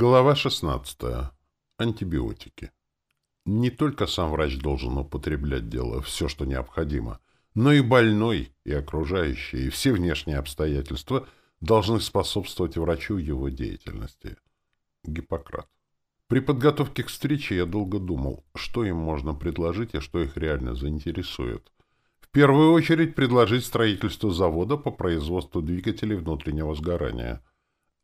Глава 16. Антибиотики. Не только сам врач должен употреблять дело все, что необходимо, но и больной, и окружающие, и все внешние обстоятельства должны способствовать врачу его деятельности. Гиппократ. При подготовке к встрече я долго думал, что им можно предложить и что их реально заинтересует. В первую очередь предложить строительство завода по производству двигателей внутреннего сгорания –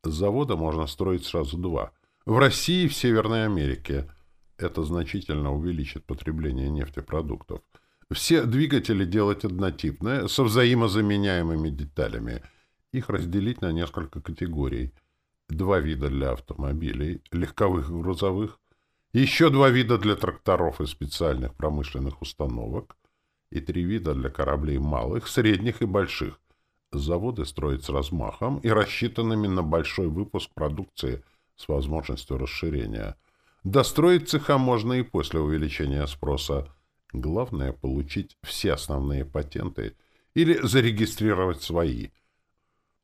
Завода можно строить сразу два. В России и в Северной Америке. Это значительно увеличит потребление нефтепродуктов. Все двигатели делать однотипные, со взаимозаменяемыми деталями. Их разделить на несколько категорий. Два вида для автомобилей, легковых и грузовых, еще два вида для тракторов и специальных промышленных установок и три вида для кораблей малых, средних и больших заводы строить с размахом и рассчитанными на большой выпуск продукции с возможностью расширения. Достроить цеха можно и после увеличения спроса. Главное – получить все основные патенты или зарегистрировать свои.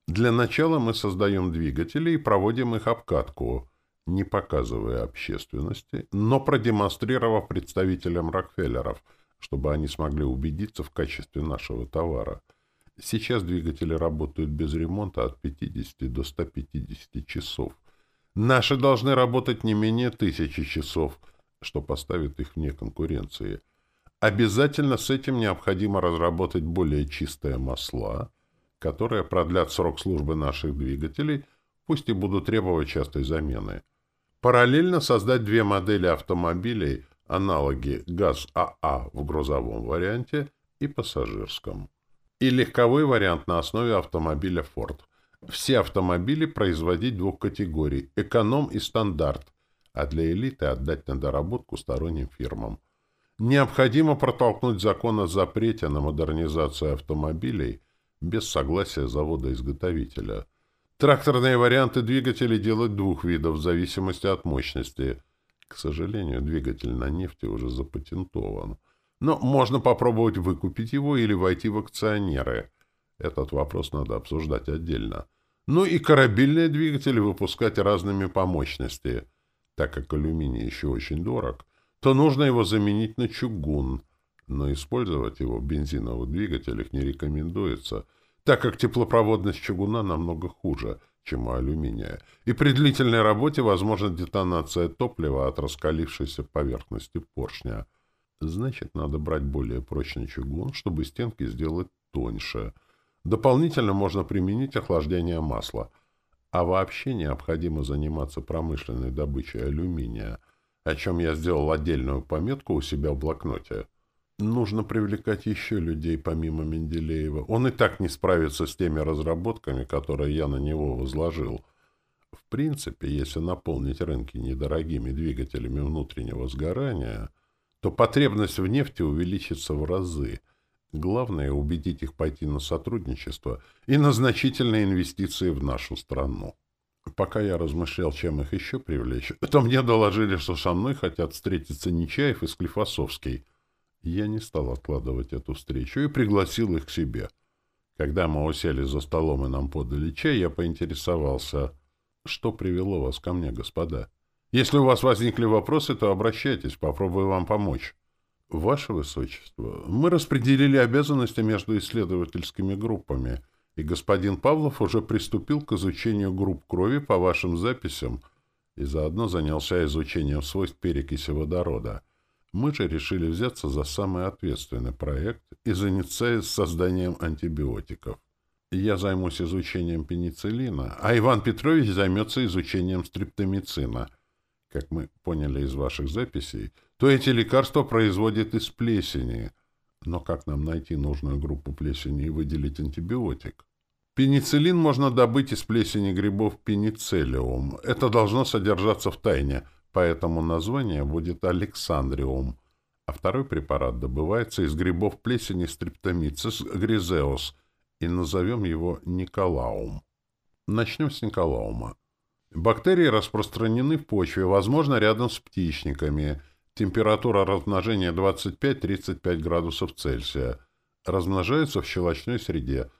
Для начала мы создаем двигатели и проводим их обкатку, не показывая общественности, но продемонстрировав представителям Рокфеллеров, чтобы они смогли убедиться в качестве нашего товара – Сейчас двигатели работают без ремонта от 50 до 150 часов. Наши должны работать не менее тысячи часов, что поставит их вне конкуренции. Обязательно с этим необходимо разработать более чистое масла, которые продлят срок службы наших двигателей, пусть и будут требовать частой замены. Параллельно создать две модели автомобилей, аналоги ГАЗ-АА в грузовом варианте и пассажирском и легковой вариант на основе автомобиля Ford. Все автомобили производить двух категорий – эконом и стандарт, а для элиты отдать на доработку сторонним фирмам. Необходимо протолкнуть закон о запрете на модернизацию автомобилей без согласия завода-изготовителя. Тракторные варианты двигателей делать двух видов в зависимости от мощности. К сожалению, двигатель на нефти уже запатентован. Но можно попробовать выкупить его или войти в акционеры. Этот вопрос надо обсуждать отдельно. Ну и корабельные двигатели выпускать разными по мощности. Так как алюминий еще очень дорог, то нужно его заменить на чугун. Но использовать его в бензиновых двигателях не рекомендуется, так как теплопроводность чугуна намного хуже, чем у алюминия, и при длительной работе возможна детонация топлива от раскалившейся поверхности поршня – Значит, надо брать более прочный чугун, чтобы стенки сделать тоньше. Дополнительно можно применить охлаждение масла. А вообще необходимо заниматься промышленной добычей алюминия, о чем я сделал отдельную пометку у себя в блокноте. Нужно привлекать еще людей помимо Менделеева. Он и так не справится с теми разработками, которые я на него возложил. В принципе, если наполнить рынки недорогими двигателями внутреннего сгорания – то потребность в нефти увеличится в разы. Главное – убедить их пойти на сотрудничество и на значительные инвестиции в нашу страну. Пока я размышлял, чем их еще привлечь, то мне доложили, что со мной хотят встретиться Нечаев и Склифосовский. Я не стал откладывать эту встречу и пригласил их к себе. Когда мы усели за столом и нам подали чай, я поинтересовался, что привело вас ко мне, господа. Если у вас возникли вопросы, то обращайтесь, попробую вам помочь. Ваше Высочество, мы распределили обязанности между исследовательскими группами, и господин Павлов уже приступил к изучению групп крови по вашим записям и заодно занялся изучением свойств перекиси водорода. Мы же решили взяться за самый ответственный проект и заняться созданием антибиотиков. Я займусь изучением пенициллина, а Иван Петрович займется изучением стриптомицина — как мы поняли из ваших записей, то эти лекарства производят из плесени. Но как нам найти нужную группу плесени и выделить антибиотик? Пенициллин можно добыть из плесени грибов пенициллиум. Это должно содержаться в тайне, поэтому название будет александриум. А второй препарат добывается из грибов плесени стриптомицис гризеус, и назовем его николаум. Начнем с николаума. Бактерии распространены в почве, возможно, рядом с птичниками. Температура размножения 25-35 градусов Цельсия. Размножаются в щелочной среде.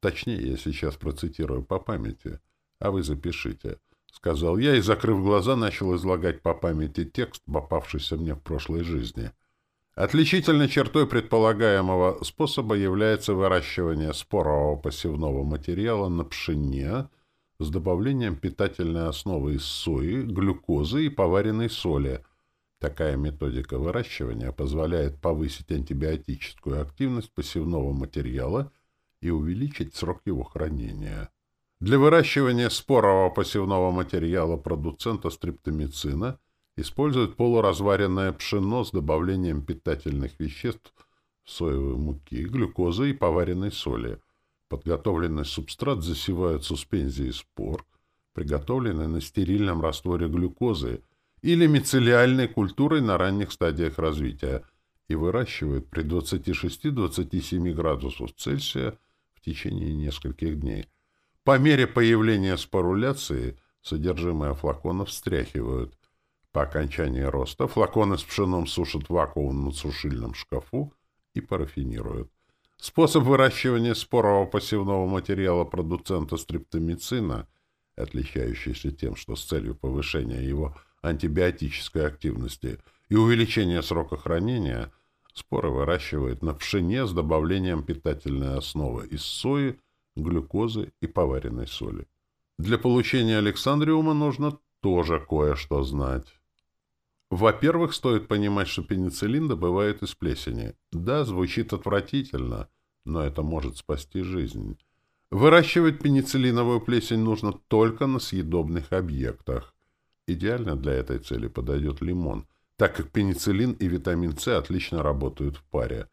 Точнее, я сейчас процитирую по памяти. А вы запишите. Сказал я и, закрыв глаза, начал излагать по памяти текст, попавшийся мне в прошлой жизни. Отличительной чертой предполагаемого способа является выращивание спорового посевного материала на пшене – с добавлением питательной основы из сои, глюкозы и поваренной соли. Такая методика выращивания позволяет повысить антибиотическую активность посевного материала и увеличить срок его хранения. Для выращивания спорового посевного материала продуцента стриптомицина используют полуразваренное пшено с добавлением питательных веществ соевой муки, глюкозы и поваренной соли – Подготовленный субстрат засевают суспензией спор, приготовленный на стерильном растворе глюкозы или мицелиальной культурой на ранних стадиях развития и выращивают при 26-27 градусах Цельсия в течение нескольких дней. По мере появления споруляции содержимое флакона встряхивают. По окончании роста флаконы с пшеном сушат в вакуумном сушильном шкафу и парафинируют. Способ выращивания спорового пассивного материала продуцента стриптомицина, отличающийся тем, что с целью повышения его антибиотической активности и увеличения срока хранения, споры выращивают на пшене с добавлением питательной основы из сои, глюкозы и поваренной соли. Для получения александриума нужно тоже кое-что знать. Во-первых, стоит понимать, что пенициллин добывают из плесени. Да, звучит отвратительно, но это может спасти жизнь. Выращивать пенициллиновую плесень нужно только на съедобных объектах. Идеально для этой цели подойдет лимон, так как пенициллин и витамин С отлично работают в паре.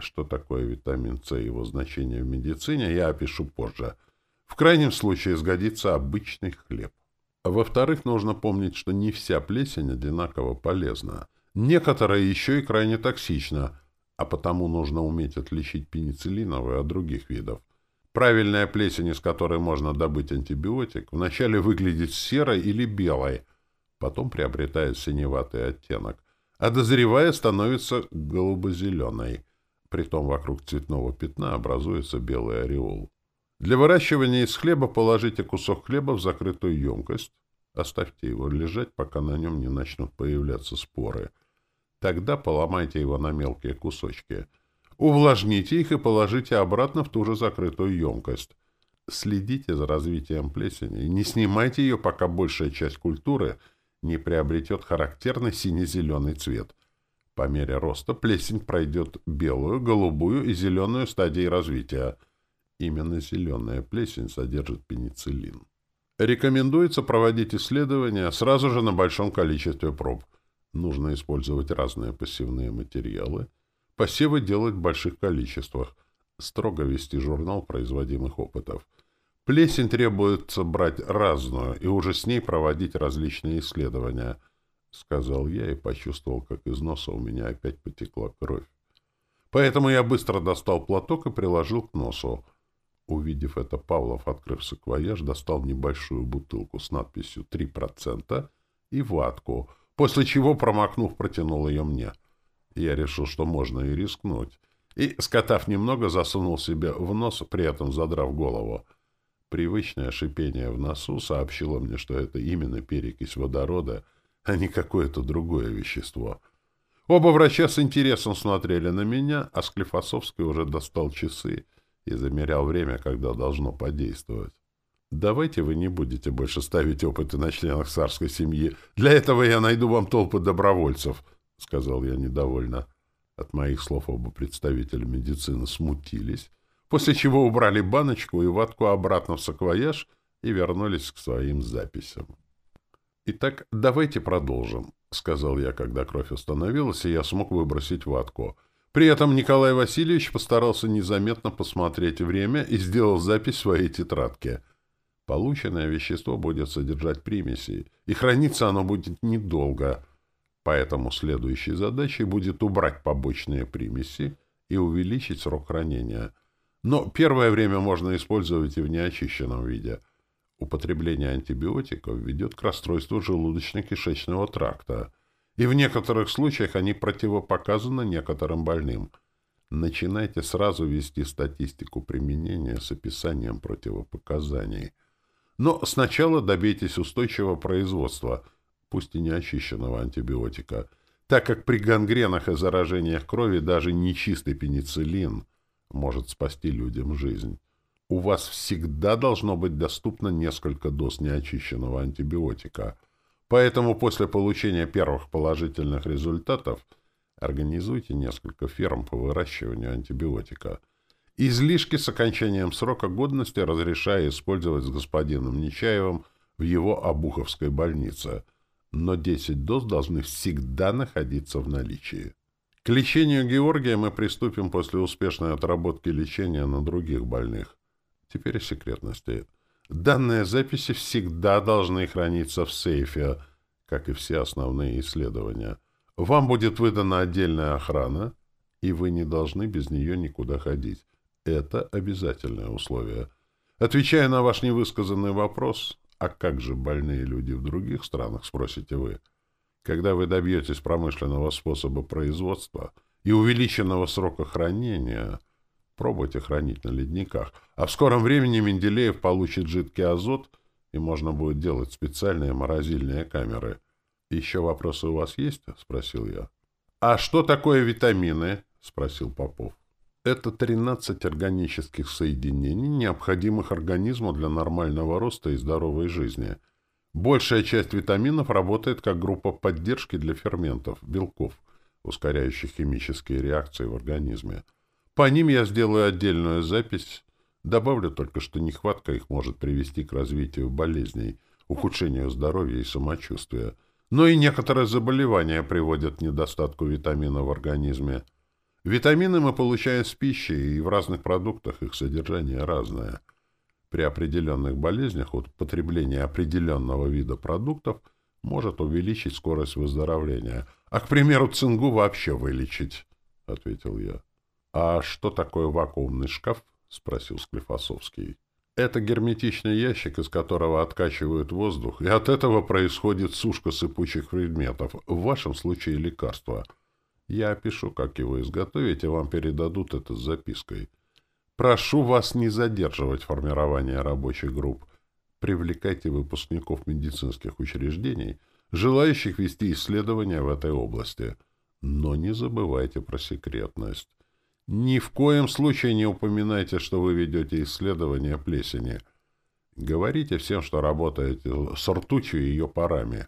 Что такое витамин С и его значение в медицине, я опишу позже. В крайнем случае сгодится обычный хлеб. Во-вторых, нужно помнить, что не вся плесень одинаково полезна. Некоторая еще и крайне токсична, а потому нужно уметь отличить пенициллиновые от других видов. Правильная плесень, из которой можно добыть антибиотик, вначале выглядит серой или белой, потом приобретает синеватый оттенок, а дозревая становится голубо-зеленой. Притом вокруг цветного пятна образуется белый ореол. Для выращивания из хлеба положите кусок хлеба в закрытую емкость. Оставьте его лежать, пока на нем не начнут появляться споры. Тогда поломайте его на мелкие кусочки. Увлажните их и положите обратно в ту же закрытую емкость. Следите за развитием плесени и не снимайте ее, пока большая часть культуры не приобретет характерный сине-зеленый цвет. По мере роста плесень пройдет белую, голубую и зеленую стадии развития – Именно зеленая плесень содержит пенициллин. Рекомендуется проводить исследования сразу же на большом количестве проб. Нужно использовать разные пассивные материалы. Посевы делать в больших количествах. Строго вести журнал производимых опытов. Плесень требуется брать разную и уже с ней проводить различные исследования, — сказал я и почувствовал, как из носа у меня опять потекла кровь. Поэтому я быстро достал платок и приложил к носу. Увидев это, Павлов, открыв саквояж, достал небольшую бутылку с надписью три процента и ватку, после чего, промокнув, протянул ее мне. Я решил, что можно и рискнуть. И, скотав немного, засунул себе в нос, при этом задрав голову. Привычное шипение в носу сообщило мне, что это именно перекись водорода, а не какое-то другое вещество. Оба врача с интересом смотрели на меня, а Склифосовский уже достал часы и замерял время, когда должно подействовать. Давайте вы не будете больше ставить опыты на членах царской семьи. Для этого я найду вам толпы добровольцев, — сказал я недовольно. От моих слов оба представителя медицины смутились, после чего убрали баночку и ватку обратно в саквояж и вернулись к своим записям. «Итак, давайте продолжим», — сказал я, когда кровь остановилась, и я смог выбросить ватку — при этом Николай Васильевич постарался незаметно посмотреть время и сделал запись в своей тетрадке. Полученное вещество будет содержать примеси, и храниться оно будет недолго. Поэтому следующей задачей будет убрать побочные примеси и увеличить срок хранения. Но первое время можно использовать и в неочищенном виде. Употребление антибиотиков ведет к расстройству желудочно-кишечного тракта – и в некоторых случаях они противопоказаны некоторым больным. Начинайте сразу вести статистику применения с описанием противопоказаний. Но сначала добейтесь устойчивого производства, пусть и неочищенного антибиотика, так как при гангренах и заражениях крови даже нечистый пенициллин может спасти людям жизнь. У вас всегда должно быть доступно несколько доз неочищенного антибиотика – Поэтому после получения первых положительных результатов организуйте несколько ферм по выращиванию антибиотика. Излишки с окончанием срока годности разрешаю использовать с господином Нечаевым в его Обуховской больнице, но 10 доз должны всегда находиться в наличии. К лечению Георгия мы приступим после успешной отработки лечения на других больных. Теперь о секретности. Данные записи всегда должны храниться в сейфе, как и все основные исследования. Вам будет выдана отдельная охрана, и вы не должны без нее никуда ходить. Это обязательное условие. Отвечая на ваш невысказанный вопрос, а как же больные люди в других странах, спросите вы, когда вы добьетесь промышленного способа производства и увеличенного срока хранения – попробовать и хранить на ледниках. А в скором времени Менделеев получит жидкий азот, и можно будет делать специальные морозильные камеры. «Еще вопросы у вас есть?» — спросил я. «А что такое витамины?» — спросил Попов. «Это 13 органических соединений, необходимых организму для нормального роста и здоровой жизни. Большая часть витаминов работает как группа поддержки для ферментов, белков, ускоряющих химические реакции в организме». По ним я сделаю отдельную запись. Добавлю только, что нехватка их может привести к развитию болезней, ухудшению здоровья и самочувствия. Но и некоторые заболевания приводят к недостатку витамина в организме. Витамины мы получаем с пищей и в разных продуктах их содержание разное. При определенных болезнях употребление определенного вида продуктов может увеличить скорость выздоровления, а, к примеру, цингу вообще вылечить, — ответил я. «А что такое вакуумный шкаф?» — спросил Склифосовский. «Это герметичный ящик, из которого откачивают воздух, и от этого происходит сушка сыпучих предметов, в вашем случае лекарства. Я опишу, как его изготовить, и вам передадут это с запиской. Прошу вас не задерживать формирование рабочих групп. Привлекайте выпускников медицинских учреждений, желающих вести исследования в этой области. Но не забывайте про секретность». Ни в коем случае не упоминайте, что вы ведете исследование плесени. Говорите всем, что работаете с ртутью и ее парами.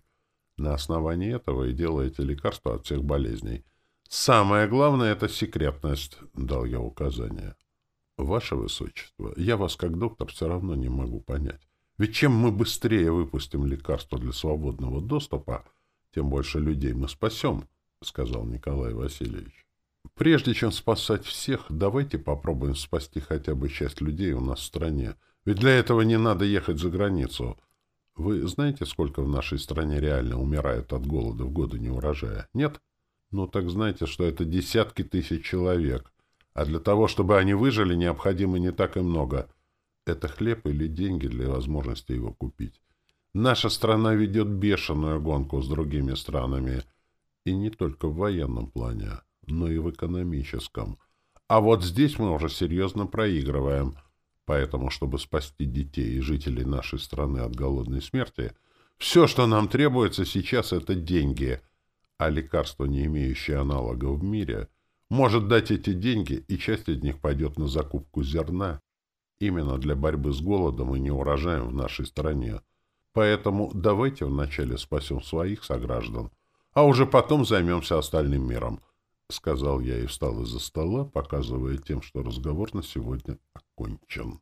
На основании этого и делаете лекарства от всех болезней. Самое главное — это секретность, — дал я указание. Ваше Высочество, я вас как доктор все равно не могу понять. Ведь чем мы быстрее выпустим лекарство для свободного доступа, тем больше людей мы спасем, — сказал Николай Васильевич. Прежде чем спасать всех, давайте попробуем спасти хотя бы часть людей у нас в стране. Ведь для этого не надо ехать за границу. Вы знаете, сколько в нашей стране реально умирает от голода в годы неурожая? Нет? Ну так знаете, что это десятки тысяч человек. А для того, чтобы они выжили, необходимо не так и много. Это хлеб или деньги для возможности его купить. Наша страна ведет бешеную гонку с другими странами. И не только в военном плане но и в экономическом. А вот здесь мы уже серьезно проигрываем. Поэтому, чтобы спасти детей и жителей нашей страны от голодной смерти, все, что нам требуется сейчас, это деньги. А лекарство, не имеющее аналога в мире, может дать эти деньги, и часть из них пойдет на закупку зерна именно для борьбы с голодом и неурожаем в нашей стране. Поэтому давайте вначале спасем своих сограждан, а уже потом займемся остальным миром сказал я и встал из-за стола, показывая тем, что разговор на сегодня окончен.